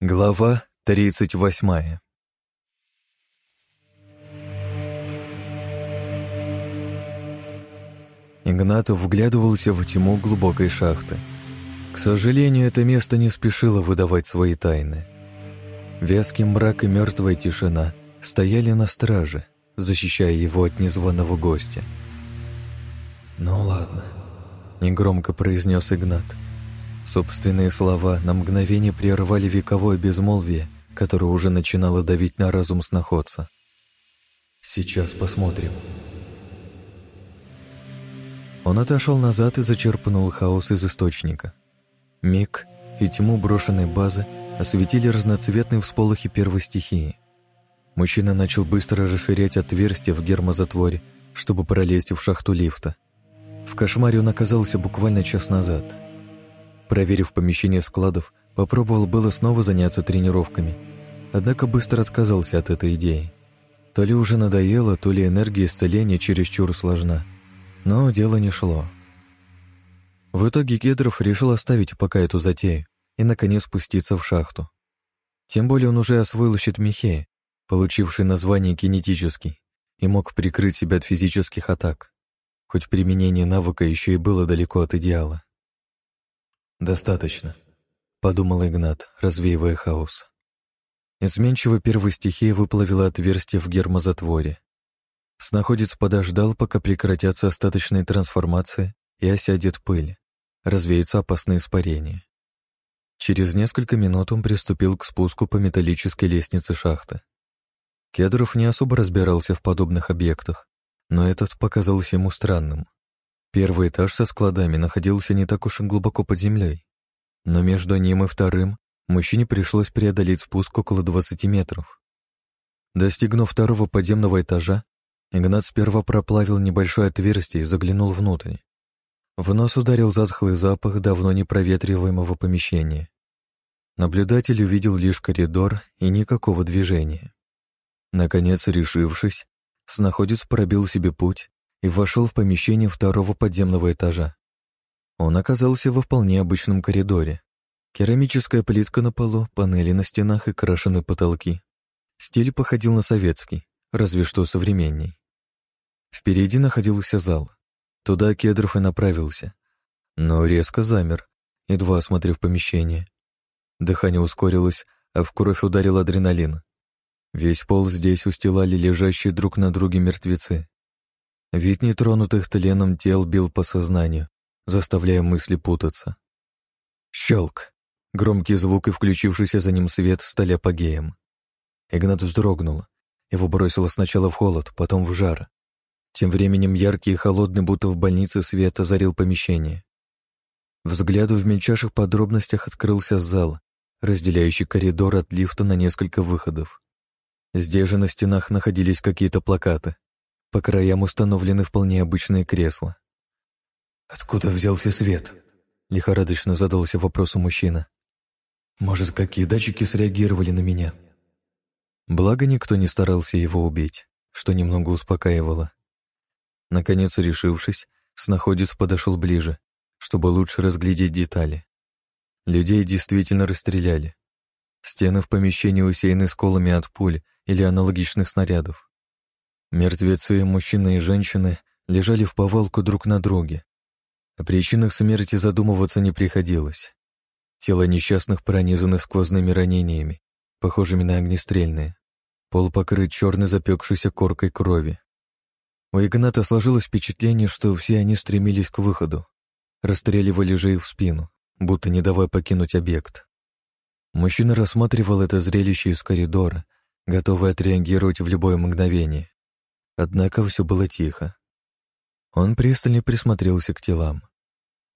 Глава тридцать восьмая Игнатов вглядывался в тьму глубокой шахты. К сожалению, это место не спешило выдавать свои тайны. Вязкий мрак и мертвая тишина стояли на страже, защищая его от незваного гостя. «Ну ладно», — негромко произнес Игнат. Собственные слова на мгновение прервали вековое безмолвие, которое уже начинало давить на разум сноходца. «Сейчас посмотрим». Он отошел назад и зачерпнул хаос из источника. Миг и тьму брошенной базы осветили разноцветные всполохи первой стихии. Мужчина начал быстро расширять отверстие в гермозатворе, чтобы пролезть в шахту лифта. В кошмаре он оказался буквально час назад. Проверив помещение складов, попробовал было снова заняться тренировками, однако быстро отказался от этой идеи. То ли уже надоело, то ли энергия исцеления чересчур сложна – но дело не шло. В итоге Гедров решил оставить пока эту затею и, наконец, спуститься в шахту. Тем более он уже освоил щит Михея, получивший название кинетический, и мог прикрыть себя от физических атак, хоть применение навыка еще и было далеко от идеала. «Достаточно», — подумал Игнат, развеивая хаос. Изменчиво первой стихии выплавила отверстие в гермозатворе. Снаходец подождал, пока прекратятся остаточные трансформации и осядет пыль, развеются опасные испарения. Через несколько минут он приступил к спуску по металлической лестнице шахты. Кедров не особо разбирался в подобных объектах, но этот показался ему странным. Первый этаж со складами находился не так уж и глубоко под землей, но между ним и вторым мужчине пришлось преодолеть спуск около 20 метров. Достигнув второго подземного этажа, Игнат сперва проплавил небольшое отверстие и заглянул внутрь. В нос ударил затхлый запах давно непроветриваемого помещения. Наблюдатель увидел лишь коридор и никакого движения. Наконец, решившись, снаходец пробил себе путь и вошел в помещение второго подземного этажа. Он оказался во вполне обычном коридоре. Керамическая плитка на полу, панели на стенах и крашеные потолки. Стиль походил на советский, разве что современней. Впереди находился зал. Туда Кедров и направился. Но резко замер, едва осмотрев помещение. Дыхание ускорилось, а в кровь ударил адреналин. Весь пол здесь устилали лежащие друг на друге мертвецы. Вид нетронутых тленом тел бил по сознанию, заставляя мысли путаться. Щелк! Громкий звук и включившийся за ним свет стали апогеем. Игнат вздрогнул. Его бросило сначала в холод, потом в жар. Тем временем яркий и холодный, будто в больнице, свет озарил помещение. Взгляду в мельчайших подробностях открылся зал, разделяющий коридор от лифта на несколько выходов. Здесь же на стенах находились какие-то плакаты. По краям установлены вполне обычные кресла. «Откуда взялся свет?» — лихорадочно задался вопросом мужчина. «Может, какие датчики среагировали на меня?» Благо, никто не старался его убить, что немного успокаивало. Наконец, решившись, снаходец подошел ближе, чтобы лучше разглядеть детали. Людей действительно расстреляли. Стены в помещении усеяны сколами от пуль или аналогичных снарядов. Мертвецы, мужчины и женщины, лежали в повалку друг на друге. О причинах смерти задумываться не приходилось. Тела несчастных пронизаны сквозными ранениями, похожими на огнестрельные. Пол покрыт черной запекшейся коркой крови. У Игната сложилось впечатление, что все они стремились к выходу. Расстреливали же их в спину, будто не давая покинуть объект. Мужчина рассматривал это зрелище из коридора, готовый отреагировать в любое мгновение. Однако все было тихо. Он пристально присмотрелся к телам.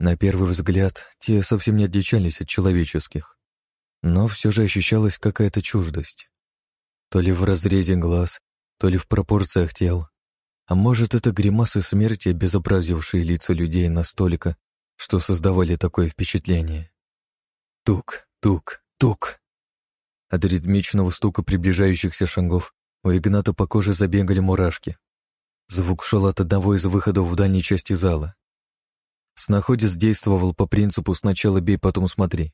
На первый взгляд, те совсем не отличались от человеческих. Но все же ощущалась какая-то чуждость. То ли в разрезе глаз, то ли в пропорциях тел, а может, это гримасы смерти, обезобразившие лица людей настолько, что создавали такое впечатление. Тук, тук, тук. От ритмичного стука приближающихся шагов у Игната по коже забегали мурашки. Звук шел от одного из выходов в дальней части зала. Снаходец действовал по принципу «сначала бей, потом смотри».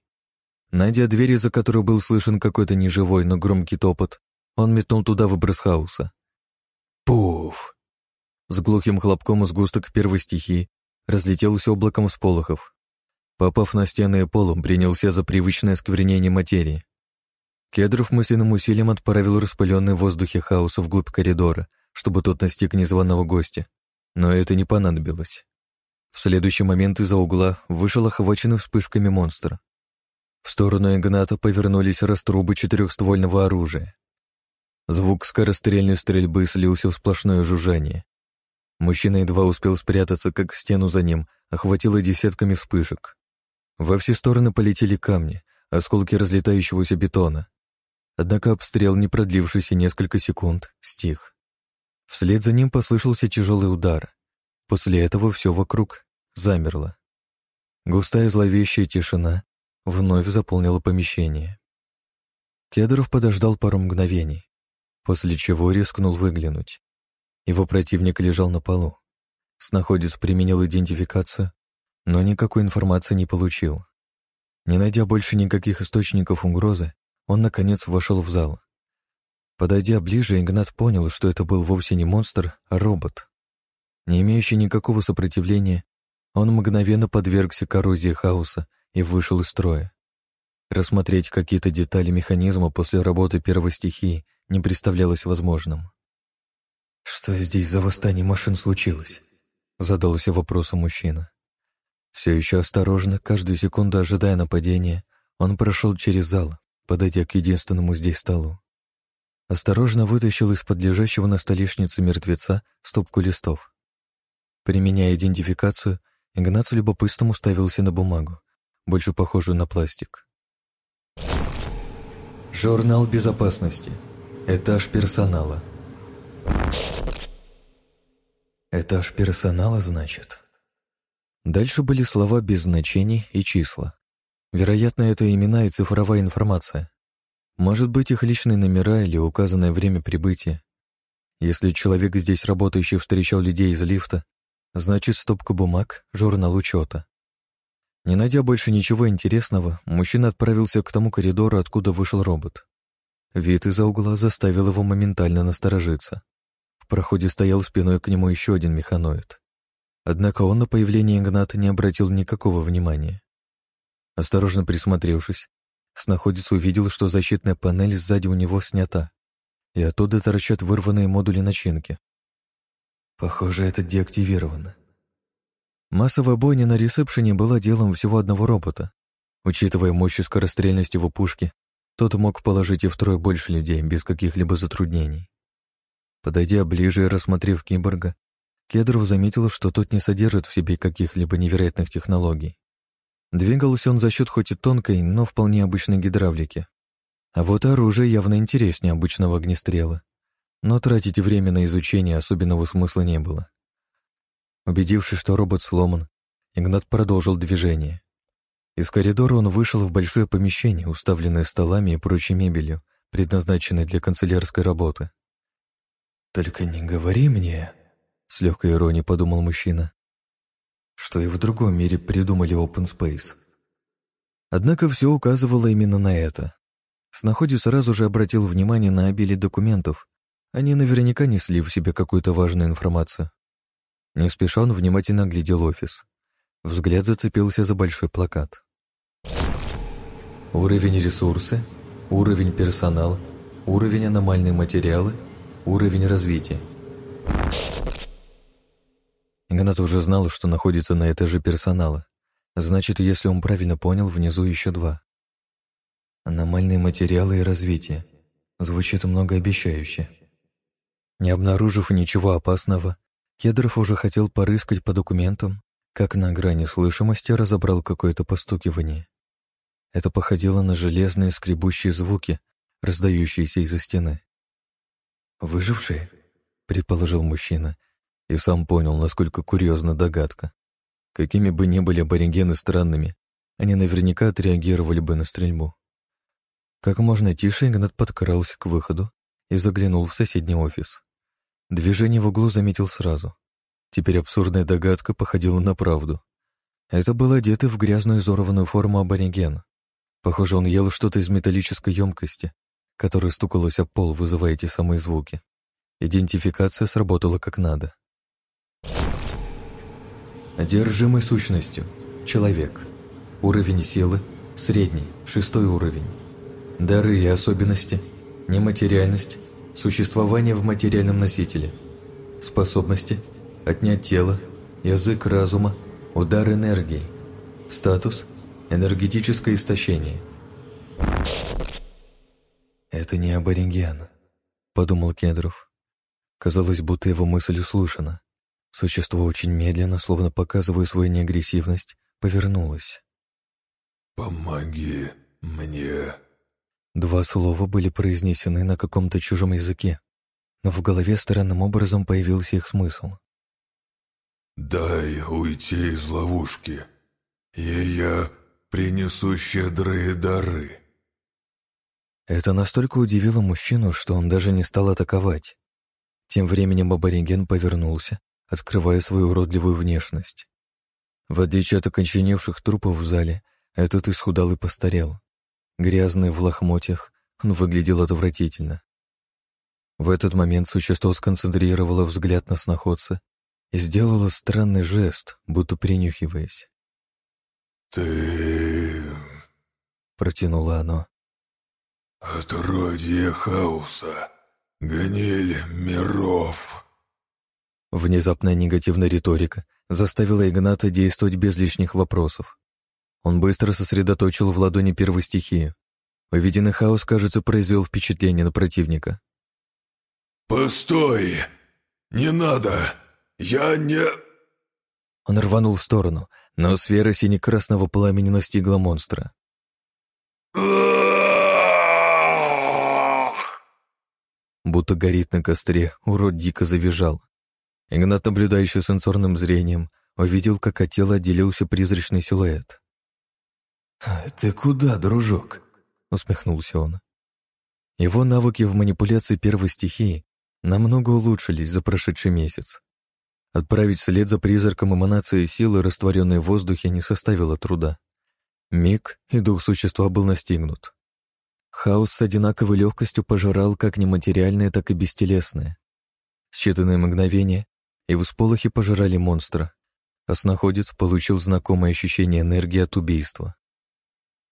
Найдя дверь, за которой был слышен какой-то неживой, но громкий топот, он метнул туда выброс хаоса. Пуф! С глухим хлопком сгусток первой стихии разлетелся облаком сполохов. Попав на стены и пол, принялся за привычное сквернение материи. Кедров мысленным усилием отправил распыленный в воздухе хаоса вглубь коридора, чтобы тот настиг незваного гостя. Но это не понадобилось. В следующий момент из-за угла вышел охваченный вспышками монстр. В сторону Игната повернулись раструбы четырехствольного оружия. Звук скорострельной стрельбы слился в сплошное жужжание. Мужчина едва успел спрятаться, как стену за ним охватило десятками вспышек. Во все стороны полетели камни, осколки разлетающегося бетона. Однако обстрел, не продлившийся несколько секунд, стих. Вслед за ним послышался тяжелый удар. После этого все вокруг замерло. Густая зловещая тишина вновь заполнила помещение. Кедров подождал пару мгновений, после чего рискнул выглянуть. Его противник лежал на полу. Снаходец применил идентификацию, но никакой информации не получил. Не найдя больше никаких источников угрозы, он, наконец, вошел в зал. Подойдя ближе, Игнат понял, что это был вовсе не монстр, а робот. Не имеющий никакого сопротивления, он мгновенно подвергся коррозии хаоса и вышел из строя. Рассмотреть какие-то детали механизма после работы первой стихии не представлялось возможным. «Что здесь за восстание машин случилось?» — задался вопросом мужчина. Все еще осторожно, каждую секунду ожидая нападения, он прошел через зал, подойдя к единственному здесь столу. Осторожно вытащил из-под лежащего на столешнице мертвеца стопку листов. Применяя идентификацию, Игнат с любопытством уставился на бумагу, больше похожую на пластик. Журнал безопасности. Этаж персонала. Этаж персонала, значит? Дальше были слова без значений и числа. Вероятно, это имена и цифровая информация. Может быть, их личные номера или указанное время прибытия. Если человек здесь работающий встречал людей из лифта, значит, стопка бумаг, журнал учета. Не найдя больше ничего интересного, мужчина отправился к тому коридору, откуда вышел робот. Вид из-за угла заставил его моментально насторожиться. В проходе стоял спиной к нему еще один механоид. Однако он на появление Игната не обратил никакого внимания. Осторожно присмотревшись, снаходец увидел, что защитная панель сзади у него снята, и оттуда торчат вырванные модули начинки. Похоже, это деактивировано. Массовая бойня на ресепшене была делом всего одного робота. Учитывая мощь и скорострельность его пушки, тот мог положить и втрое больше людей без каких-либо затруднений. Подойдя ближе и рассмотрев киборга, Кедров заметил, что тот не содержит в себе каких-либо невероятных технологий. Двигался он за счет хоть и тонкой, но вполне обычной гидравлики. А вот оружие явно интереснее обычного огнестрела. Но тратить время на изучение особенного смысла не было. Убедившись, что робот сломан, Игнат продолжил движение. Из коридора он вышел в большое помещение, уставленное столами и прочей мебелью, предназначенной для канцелярской работы. «Только не говори мне», — с легкой иронией подумал мужчина, что и в другом мире придумали Open Space. Однако все указывало именно на это. Снаходи сразу же обратил внимание на обилие документов. Они наверняка несли в себе какую-то важную информацию. Не спеша он внимательно глядел офис. Взгляд зацепился за большой плакат. Уровень ресурсы, уровень персонала, уровень аномальные материалы, Уровень развития. Игнат уже знал, что находится на этаже персонала. Значит, если он правильно понял, внизу еще два. Аномальные материалы и развитие. Звучит многообещающе. Не обнаружив ничего опасного, Кедров уже хотел порыскать по документам, как на грани слышимости разобрал какое-то постукивание. Это походило на железные скребущие звуки, раздающиеся из-за стены. «Выжившие?» — предположил мужчина, и сам понял, насколько курьезна догадка. Какими бы ни были аборигены странными, они наверняка отреагировали бы на стрельбу. Как можно тише Игнат подкрался к выходу и заглянул в соседний офис. Движение в углу заметил сразу. Теперь абсурдная догадка походила на правду. Это был одетый в грязную изорванную форму абориген. Похоже, он ел что-то из металлической емкости, которая стукалась о пол, вызывая эти самые звуки. Идентификация сработала как надо. Одержимый сущностью. Человек. Уровень силы. Средний. Шестой уровень. Дары и особенности. Нематериальность. Существование в материальном носителе. Способности. Отнять тело. Язык разума. Удар энергии. Статус. Энергетическое истощение. «Это не абориген», — подумал Кедров. Казалось, будто его мысль услышана. Существо очень медленно, словно показывая свою неагрессивность, повернулось. «Помоги мне». Два слова были произнесены на каком-то чужом языке, но в голове странным образом появился их смысл. «Дай уйти из ловушки, и я принесу щедрые дары». Это настолько удивило мужчину, что он даже не стал атаковать. Тем временем абориген повернулся, открывая свою уродливую внешность. В отличие от оконченевших трупов в зале, этот исхудал и постарел. Грязный в лохмотьях, он выглядел отвратительно. В этот момент существо сконцентрировало взгляд на сноходца и сделало странный жест, будто принюхиваясь. «Ты...» — протянуло оно. «Отродье хаоса, гниль миров». Внезапная негативная риторика заставила Игната действовать без лишних вопросов. Он быстро сосредоточил в ладони первой стихии. Увиденный хаос, кажется, произвел впечатление на противника. «Постой! Не надо! Я не...» Он рванул в сторону, но сфера сине-красного пламени настигла монстра. Будто горит на костре, урод дико завизжал. Игнат, наблюдающий сенсорным зрением, увидел, как от тела отделился призрачный силуэт. «Ты куда, дружок?» — усмехнулся он. Его навыки в манипуляции первой стихии намного улучшились за прошедший месяц. Отправить вслед за призраком эманации силы, растворенной в воздухе, не составило труда. Миг, и дух существа был настигнут. Хаос с одинаковой легкостью пожирал как нематериальное, так и бестелесное. Считанные мгновения, и в всполохе пожирали монстра, а снаходец получил знакомое ощущение энергии от убийства.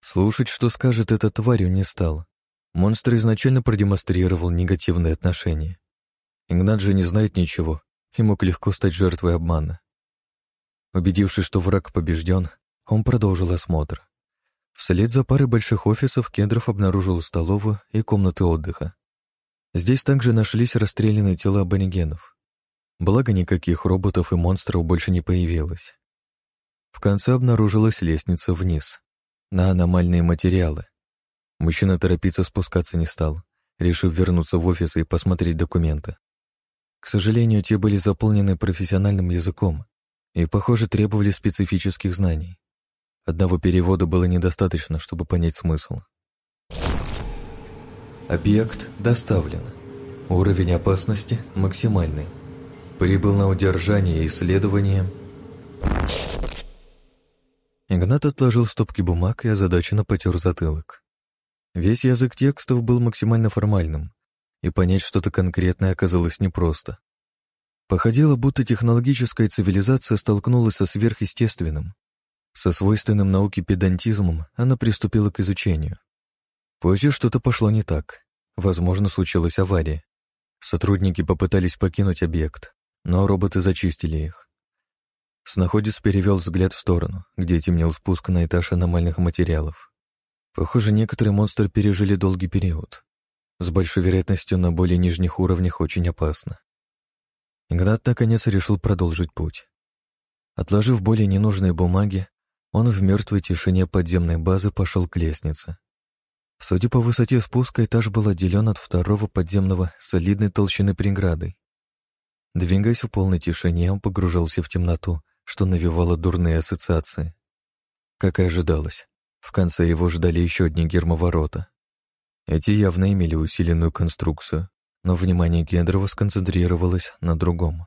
Слушать, что скажет эта тварь, не стал. Монстр изначально продемонстрировал негативные отношения. Игнат же не знает ничего и мог легко стать жертвой обмана. Убедившись, что враг побежден, он продолжил осмотр. Вслед за парой больших офисов Кендров обнаружил столовую и комнаты отдыха. Здесь также нашлись расстрелянные тела аборигенов. Благо, никаких роботов и монстров больше не появилось. В конце обнаружилась лестница вниз, на аномальные материалы. Мужчина торопиться спускаться не стал, решив вернуться в офис и посмотреть документы. К сожалению, те были заполнены профессиональным языком и, похоже, требовали специфических знаний. Одного перевода было недостаточно, чтобы понять смысл. Объект доставлен. Уровень опасности максимальный. Прибыл на удержание и исследование. Игнат отложил стопки бумаг и озадаченно потер затылок. Весь язык текстов был максимально формальным, и понять что-то конкретное оказалось непросто. Походило, будто технологическая цивилизация столкнулась со сверхъестественным. Со свойственным науке педантизмом она приступила к изучению. Позже что-то пошло не так. Возможно, случилась авария. Сотрудники попытались покинуть объект, но роботы зачистили их. Снаходец перевел взгляд в сторону, где темнел спуск на этаж аномальных материалов. Похоже, некоторые монстры пережили долгий период. С большой вероятностью на более нижних уровнях очень опасно. Игнат наконец решил продолжить путь. Отложив более ненужные бумаги, он в мертвой тишине подземной базы пошел к лестнице. Судя по высоте спуска, этаж был отделен от второго подземного солидной толщины преградой. Двигаясь в полной тишине, он погружался в темноту, что навевало дурные ассоциации. Как и ожидалось, в конце его ждали еще одни гермоворота. Эти явно имели усиленную конструкцию, но внимание Кендрова сконцентрировалось на другом.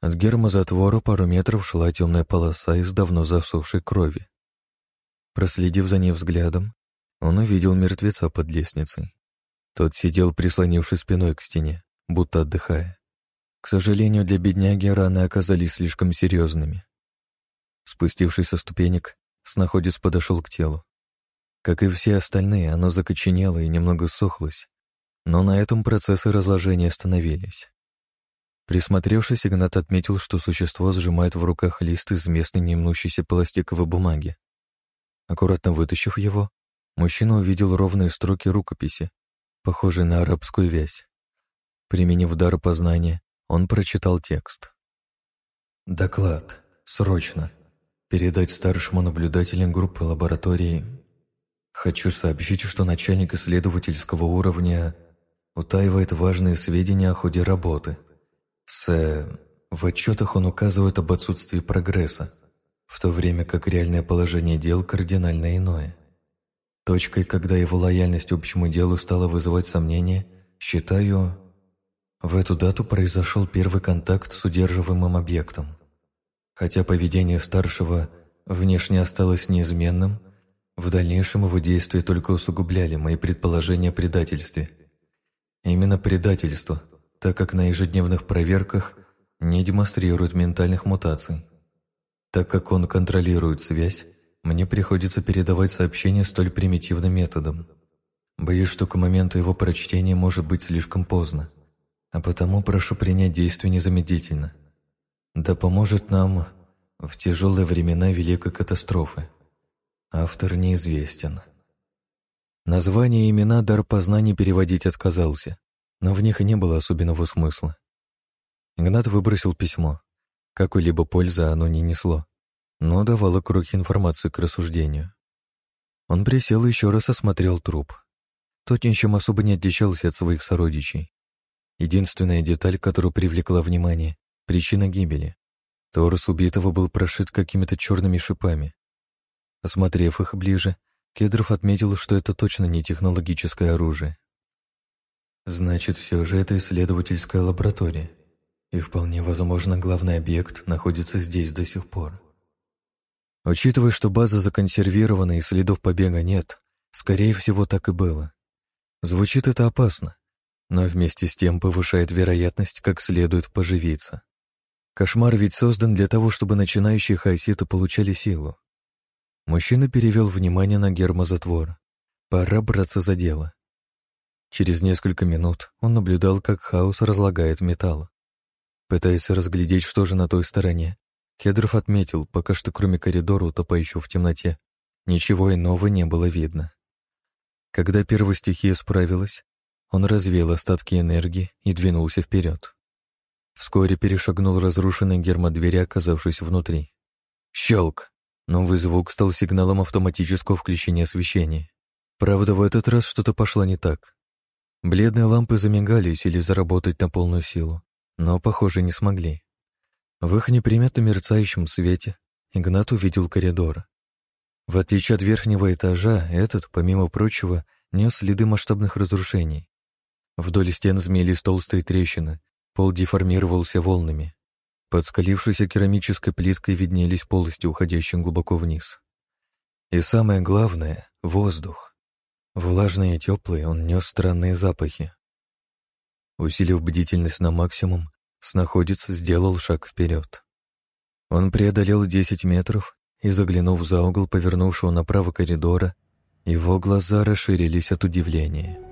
От гермозатвора пару метров шла темная полоса из давно засохшей крови. Проследив за ней взглядом, Он увидел мертвеца под лестницей. Тот сидел, прислонившись спиной к стене, будто отдыхая. К сожалению, для бедняги раны оказались слишком серьезными. Спустившись со ступенек, снаходец подошел к телу. Как и все остальные, оно закоченело и немного сохлось, но на этом процессы разложения остановились. Присмотревшись, Игнат отметил, что существо сжимает в руках лист из местной немнущейся пластиковой бумаги. Аккуратно вытащив его, мужчина увидел ровные строки рукописи, похожие на арабскую вязь. Применив дар познания, он прочитал текст. «Доклад. Срочно. Передать старшему наблюдателю группы лаборатории. Хочу сообщить, что начальник исследовательского уровня утаивает важные сведения о ходе работы. С... В отчетах он указывает об отсутствии прогресса, в то время как реальное положение дел кардинально иное. Точкой, когда его лояльность общему делу стала вызывать сомнения, считаю, в эту дату произошел первый контакт с удерживаемым объектом. Хотя поведение старшего внешне осталось неизменным, в дальнейшем его действия только усугубляли мои предположения о предательстве. Именно предательство – так как на ежедневных проверках не демонстрирует ментальных мутаций. Так как он контролирует связь, мне приходится передавать сообщения столь примитивным методом. Боюсь, что к моменту его прочтения может быть слишком поздно, а потому прошу принять действие незамедлительно. Да поможет нам в тяжелые времена Великой катастрофы. Автор неизвестен. Название и имена дар познания переводить отказался но в них не было особенного смысла. Игнат выбросил письмо. Какой-либо пользы оно не несло, но давало крохи информации к рассуждению. Он присел и еще раз осмотрел труп. Тот ничем особо не отличался от своих сородичей. Единственная деталь, которую привлекла внимание — причина гибели. Торс убитого был прошит какими-то черными шипами. Осмотрев их ближе, Кедров отметил, что это точно не технологическое оружие. Значит, все же это исследовательская лаборатория. И вполне возможно, главный объект находится здесь до сих пор. Учитывая, что база законсервирована и следов побега нет, скорее всего, так и было. Звучит это опасно, но вместе с тем повышает вероятность как следует поживиться. Кошмар ведь создан для того, чтобы начинающие хаоситы получали силу. Мужчина перевел внимание на гермозатвор. Пора браться за дело. Через несколько минут он наблюдал, как хаос разлагает металл. Пытаясь разглядеть, что же на той стороне, Кедров отметил, пока что кроме коридора, утопающего в темноте, ничего иного не было видно. Когда первая стихия справилась, он развеял остатки энергии и двинулся вперед. Вскоре перешагнул разрушенный гермодвери, оказавшись внутри. Щелк! Новый звук стал сигналом автоматического включения освещения. Правда, в этот раз что-то пошло не так. Бледные лампы замигали и сели заработать на полную силу, но, похоже, не смогли. В их неприметно мерцающем свете Игнат увидел коридор. В отличие от верхнего этажа, этот, помимо прочего, нес следы масштабных разрушений. Вдоль стен змеились толстые трещины, пол деформировался волнами. Под скалившейся керамической плиткой виднелись полости, уходящие глубоко вниз. И самое главное — воздух. Влажный и теплый, он нес странные запахи. Усилив бдительность на максимум, снаходец сделал шаг вперед. Он преодолел 10 метров и, заглянув за угол повернувшего направо коридора, его глаза расширились от удивления.